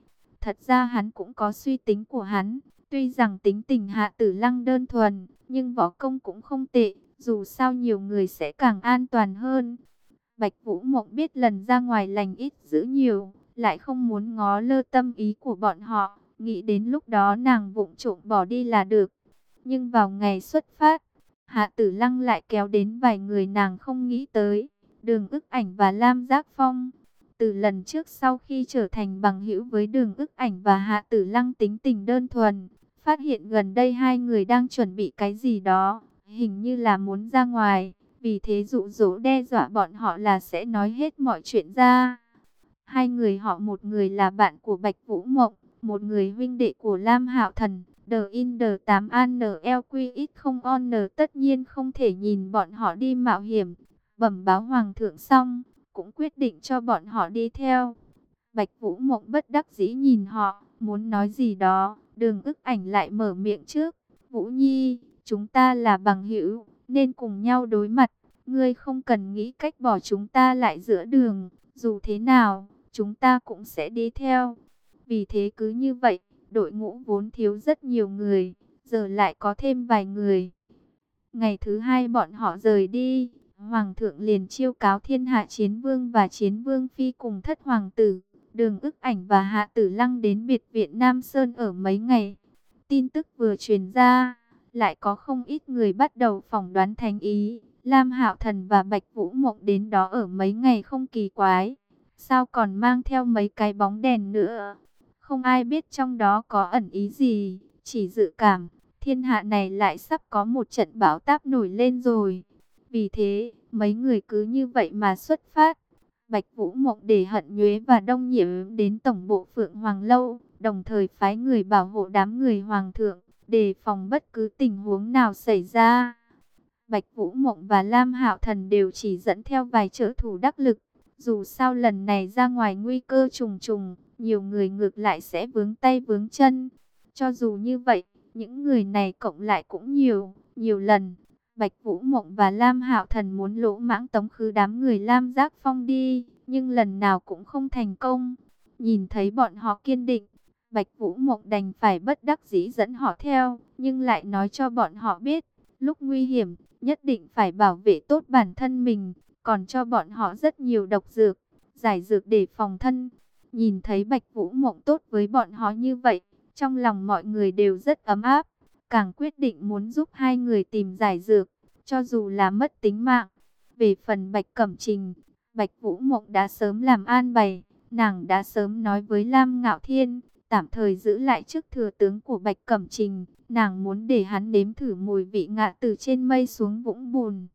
Thật ra hắn cũng có suy tính của hắn, tuy rằng tính tình hạ tử lăng đơn thuần, nhưng võ công cũng không tệ, dù sao nhiều người sẽ càng an toàn hơn. Bạch Vũ Mộng biết lần ra ngoài lành ít giữ nhiều, lại không muốn ngó lơ tâm ý của bọn họ, nghĩ đến lúc đó nàng vụng trộm bỏ đi là được. Nhưng vào ngày xuất phát, Hạ Tử Lăng lại kéo đến vài người nàng không nghĩ tới, Đường ức ảnh và Lam Giác Phong. Từ lần trước sau khi trở thành bằng hữu với đường ức ảnh và Hạ Tử Lăng tính tình đơn thuần, phát hiện gần đây hai người đang chuẩn bị cái gì đó, hình như là muốn ra ngoài, vì thế dụ dỗ đe dọa bọn họ là sẽ nói hết mọi chuyện ra. Hai người họ một người là bạn của Bạch Vũ Mộng, một người huynh đệ của Lam Hạo Thần. The in the 8 ANLQX không on tất nhiên không thể nhìn bọn họ đi mạo hiểm. Bẩm báo Hoàng thượng xong, cũng quyết định cho bọn họ đi theo. Bạch Vũ Mộng bất đắc dĩ nhìn họ, muốn nói gì đó, đường ức ảnh lại mở miệng trước. Vũ Nhi, chúng ta là bằng hữu, nên cùng nhau đối mặt. Ngươi không cần nghĩ cách bỏ chúng ta lại giữa đường, dù thế nào, chúng ta cũng sẽ đi theo. Vì thế cứ như vậy, đội ngũ vốn thiếu rất nhiều người, giờ lại có thêm vài người. Ngày thứ hai bọn họ rời đi, Hoàng thượng liền chiêu cáo thiên hạ chiến vương và chiến vương phi cùng thất hoàng tử, đường ức ảnh và hạ tử lăng đến biệt viện Nam Sơn ở mấy ngày. Tin tức vừa truyền ra, lại có không ít người bắt đầu phỏng đoán thành ý. Lam Hạo Thần và Bạch Vũ Mộng đến đó ở mấy ngày không kỳ quái. Sao còn mang theo mấy cái bóng đèn nữa? Không ai biết trong đó có ẩn ý gì, chỉ dự cảm, thiên hạ này lại sắp có một trận bão táp nổi lên rồi. Vì thế, mấy người cứ như vậy mà xuất phát. Bạch Vũ Mộng để hận nhuế và đông nhiễm đến tổng bộ Phượng Hoàng Lâu, đồng thời phái người bảo hộ đám người Hoàng thượng, đề phòng bất cứ tình huống nào xảy ra. Bạch Vũ Mộng và Lam Hạo Thần đều chỉ dẫn theo vài trợ thủ đắc lực. Dù sao lần này ra ngoài nguy cơ trùng trùng, nhiều người ngược lại sẽ vướng tay vướng chân. Cho dù như vậy, những người này cộng lại cũng nhiều, nhiều lần. Bạch Vũ Mộng và Lam Hạo Thần muốn lỗ mãng tống khứ đám người Lam Giác Phong đi, nhưng lần nào cũng không thành công. Nhìn thấy bọn họ kiên định, Bạch Vũ Mộng đành phải bất đắc dĩ dẫn họ theo, nhưng lại nói cho bọn họ biết, lúc nguy hiểm, nhất định phải bảo vệ tốt bản thân mình, còn cho bọn họ rất nhiều độc dược, giải dược để phòng thân. Nhìn thấy Bạch Vũ Mộng tốt với bọn họ như vậy, trong lòng mọi người đều rất ấm áp, càng quyết định muốn giúp hai người tìm giải dược, cho dù là mất tính mạng. Về phần Bạch Cẩm Trình, Bạch Vũ Mộng đã sớm làm an bày, nàng đã sớm nói với Lam Ngạo Thiên, tạm thời giữ lại chức thừa tướng của Bạch Cẩm Trình, nàng muốn để hắn nếm thử mùi vị ngạ từ trên mây xuống vũng bùn.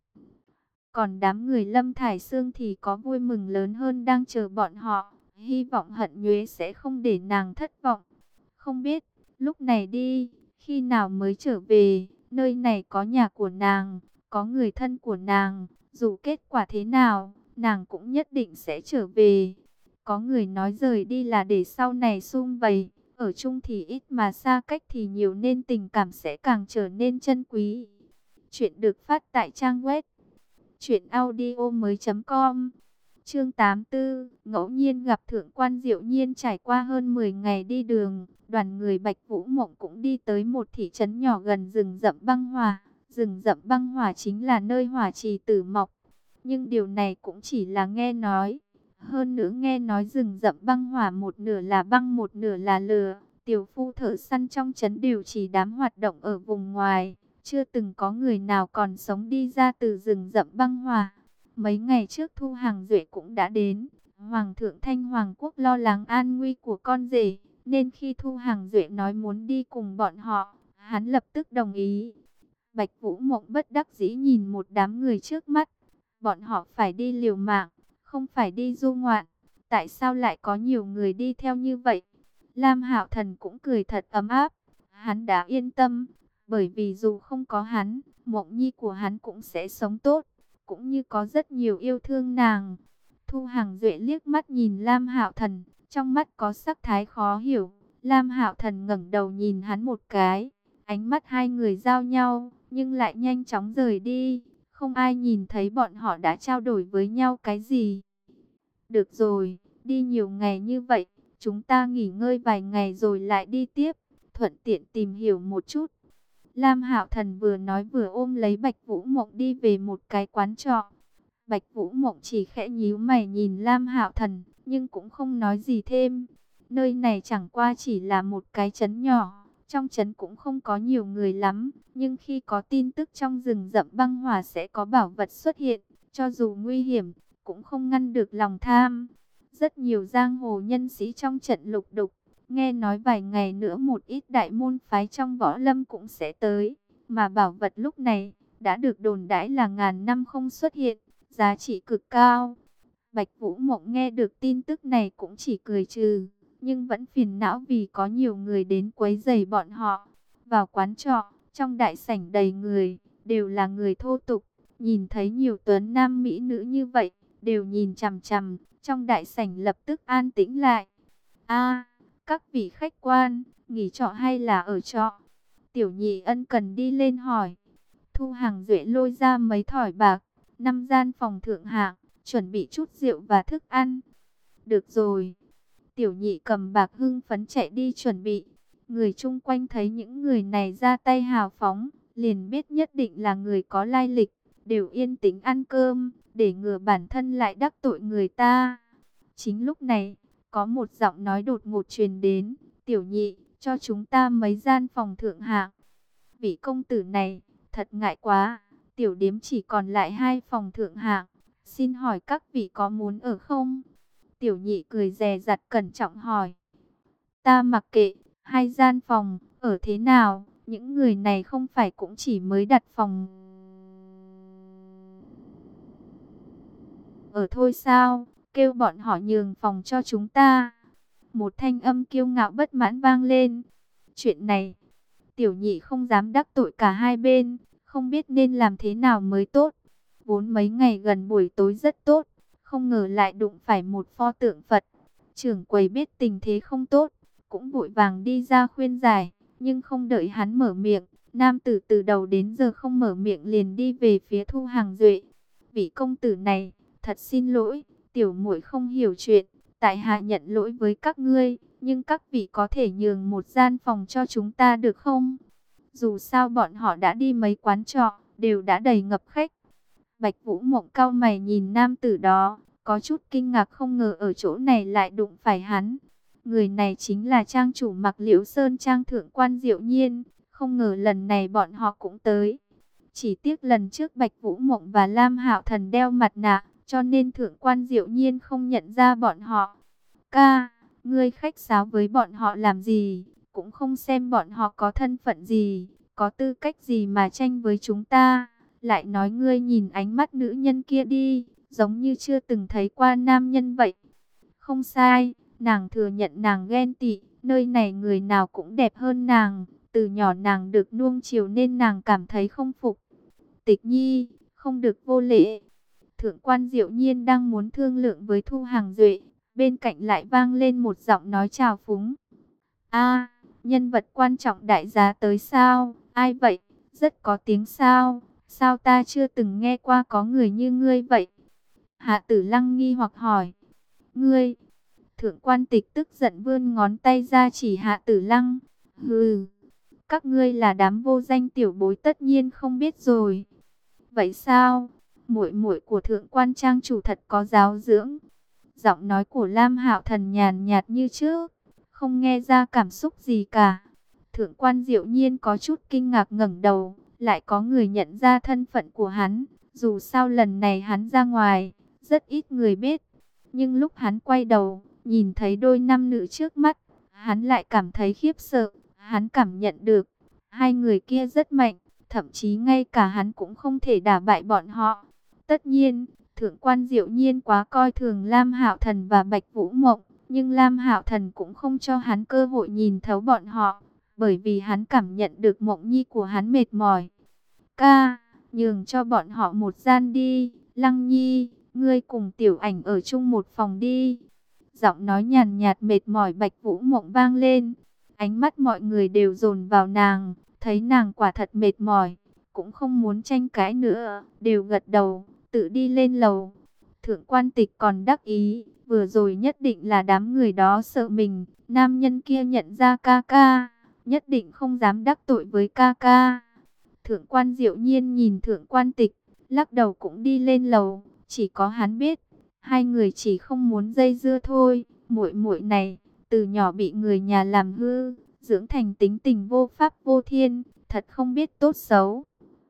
Còn đám người Lâm Thải Sương thì có vui mừng lớn hơn đang chờ bọn họ, hy vọng hận nhuế sẽ không để nàng thất vọng. Không biết, lúc này đi, khi nào mới trở về, nơi này có nhà của nàng, có người thân của nàng, dù kết quả thế nào, nàng cũng nhất định sẽ trở về. Có người nói rời đi là để sau này sum vầy, ở chung thì ít mà xa cách thì nhiều nên tình cảm sẽ càng trở nên chân quý. Chuyện được phát tại trang web truyệnaudiomoi.com. Chương 84, ngẫu nhiên gặp thượng quan Diệu Nhiên trải qua hơn 10 ngày đi đường, đoàn người Bạch Vũ Mộng cũng đi tới một thị trấn nhỏ gần rừng rậm băng hòa. Rừng rậm băng hòa chính là nơi hỏa trì tử mọc, nhưng điều này cũng chỉ là nghe nói. Hơn nữa nghe nói rừng rậm băng hỏa một nửa là băng một nửa là lửa. Tiểu phu thợ săn trong trấn đều chỉ đám hoạt động ở vùng ngoài. Chưa từng có người nào còn sống đi ra từ rừng rậm băng hỏa. Mấy ngày trước Thu Hàng Duệ cũng đã đến. Hoàng thượng Thanh Hoàng Quốc lo lắng an nguy của con rể. Nên khi Thu Hàng Duệ nói muốn đi cùng bọn họ, hắn lập tức đồng ý. Bạch Vũ Mộng bất đắc dĩ nhìn một đám người trước mắt. Bọn họ phải đi liều mạng không phải đi du ngoạn. Tại sao lại có nhiều người đi theo như vậy? Lam Hạo Thần cũng cười thật ấm áp. Hắn đã yên tâm, bởi vì dù không có hắn, mộng nhi của hắn cũng sẽ sống tốt, cũng như có rất nhiều yêu thương nàng. Thu Hằng Duệ liếc mắt nhìn Lam Hạo Thần, trong mắt có sắc thái khó hiểu. Lam Hạo Thần ngẩng đầu nhìn hắn một cái, ánh mắt hai người giao nhau, nhưng lại nhanh chóng rời đi Không ai nhìn thấy bọn họ đã trao đổi với nhau cái gì. Được rồi, đi nhiều ngày như vậy, chúng ta nghỉ ngơi vài ngày rồi lại đi tiếp, thuận tiện tìm hiểu một chút. Lam Hạo Thần vừa nói vừa ôm lấy Bạch Vũ Mộng đi về một cái quán trọ. Bạch Vũ Mộng chỉ khẽ nhíu mày nhìn Lam Hạo Thần, nhưng cũng không nói gì thêm. Nơi này chẳng qua chỉ là một cái trấn nhỏ, trong trấn cũng không có nhiều người lắm, nhưng khi có tin tức trong rừng rậm băng hỏa sẽ có bảo vật xuất hiện, cho dù nguy hiểm, cũng không ngăn được lòng tham. Rất nhiều giang hồ nhân sĩ trong trận lục đục, nghe nói vài ngày nữa một ít đại môn phái trong võ lâm cũng sẽ tới, mà bảo vật lúc này đã được đồn đãi là ngàn năm không xuất hiện, giá trị cực cao. Bạch Vũ Mộng nghe được tin tức này cũng chỉ cười trừ, nhưng vẫn phiền não vì có nhiều người đến quấy rầy bọn họ. Vào quán trọ, trong đại sảnh đầy người, đều là người thô tục, nhìn thấy nhiều tuấn nam mỹ nữ như vậy, đều nhìn chằm chằm, trong đại sảnh lập tức an tĩnh lại. A, các vị khách quan, nghỉ trọ hay là ở trọ? Tiểu nhị ân cần đi lên hỏi. Thu hàng duệ lôi ra mấy thỏi bạc, năm gian phòng thượng hạng, chuẩn bị chút rượu và thức ăn. Được rồi. Tiểu nhị cầm bạc hưng phấn chạy đi chuẩn bị. Người chung quanh thấy những người này ra tay hào phóng, liền biết nhất định là người có lai lịch, đều yên tĩnh ăn cơm, để ngừa bản thân lại đắc tội người ta. Chính lúc này, có một giọng nói đột ngột truyền đến, tiểu nhị, cho chúng ta mấy gian phòng thượng hạng. Vị công tử này, thật ngại quá, tiểu điếm chỉ còn lại hai phòng thượng hạng, xin hỏi các vị có muốn ở không? Tiểu nhị cười dè dặt cẩn trọng hỏi. Ta mặc kệ, hai gian phòng, ở thế nào, những người này không phải cũng chỉ mới đặt phòng... Ở thôi sao, kêu bọn họ nhường phòng cho chúng ta. Một thanh âm kiêu ngạo bất mãn vang lên. Chuyện này, tiểu nhị không dám đắc tội cả hai bên, không biết nên làm thế nào mới tốt. Vốn mấy ngày gần buổi tối rất tốt, không ngờ lại đụng phải một pho tượng Phật. Trưởng quầy biết tình thế không tốt, cũng vội vàng đi ra khuyên giải, nhưng không đợi hắn mở miệng. Nam tử từ đầu đến giờ không mở miệng liền đi về phía thu hàng duệ. Vị công tử này, thật xin lỗi, tiểu muội không hiểu chuyện, tại hạ nhận lỗi với các ngươi, nhưng các vị có thể nhường một gian phòng cho chúng ta được không? Dù sao bọn họ đã đi mấy quán trọ, đều đã đầy ngập khách. Bạch Vũ Mộng cao mày nhìn nam tử đó, có chút kinh ngạc không ngờ ở chỗ này lại đụng phải hắn. Người này chính là trang chủ mặc liễu sơn trang thượng quan diệu nhiên, không ngờ lần này bọn họ cũng tới. Chỉ tiếc lần trước Bạch Vũ Mộng và Lam Hạo Thần đeo mặt nạ, cho nên thượng quan diệu nhiên không nhận ra bọn họ. Ca, ngươi khách sáo với bọn họ làm gì, cũng không xem bọn họ có thân phận gì, có tư cách gì mà tranh với chúng ta. Lại nói ngươi nhìn ánh mắt nữ nhân kia đi, giống như chưa từng thấy qua nam nhân vậy. Không sai, nàng thừa nhận nàng ghen tị, nơi này người nào cũng đẹp hơn nàng. Từ nhỏ nàng được nuông chiều nên nàng cảm thấy không phục. Tịch nhi, không được vô lễ. Thượng quan diệu nhiên đang muốn thương lượng với Thu Hàng Duệ, bên cạnh lại vang lên một giọng nói chào phúng. a nhân vật quan trọng đại giá tới sao, ai vậy, rất có tiếng sao, sao ta chưa từng nghe qua có người như ngươi vậy. Hạ tử lăng nghi hoặc hỏi, ngươi, thượng quan tịch tức giận vươn ngón tay ra chỉ hạ tử lăng, hừ, các ngươi là đám vô danh tiểu bối tất nhiên không biết rồi. Vậy sao? Muội muội của thượng quan trang chủ thật có giáo dưỡng. Giọng nói của Lam Hạo Thần nhàn nhạt như trước, không nghe ra cảm xúc gì cả. Thượng quan Diệu Nhiên có chút kinh ngạc ngẩng đầu, lại có người nhận ra thân phận của hắn, dù sao lần này hắn ra ngoài, rất ít người biết. Nhưng lúc hắn quay đầu, nhìn thấy đôi nam nữ trước mắt, hắn lại cảm thấy khiếp sợ, hắn cảm nhận được, hai người kia rất mạnh, thậm chí ngay cả hắn cũng không thể đả bại bọn họ. Tất nhiên, thượng quan diệu nhiên quá coi thường Lam Hạo Thần và Bạch Vũ Mộng, nhưng Lam Hạo Thần cũng không cho hắn cơ hội nhìn thấu bọn họ, bởi vì hắn cảm nhận được Mộng Nhi của hắn mệt mỏi. Ca, nhường cho bọn họ một gian đi, Lăng Nhi, ngươi cùng tiểu ảnh ở chung một phòng đi. Giọng nói nhàn nhạt mệt mỏi Bạch Vũ Mộng vang lên, ánh mắt mọi người đều dồn vào nàng, thấy nàng quả thật mệt mỏi, cũng không muốn tranh cãi nữa, đều gật đầu, tự đi lên lầu. Thượng quan tịch còn đắc ý, vừa rồi nhất định là đám người đó sợ mình, nam nhân kia nhận ra ca ca, nhất định không dám đắc tội với ca ca. Thượng quan diệu nhiên nhìn thượng quan tịch, lắc đầu cũng đi lên lầu, chỉ có hắn biết, hai người chỉ không muốn dây dưa thôi, muội muội này, từ nhỏ bị người nhà làm hư, dưỡng thành tính tình vô pháp vô thiên, thật không biết tốt xấu.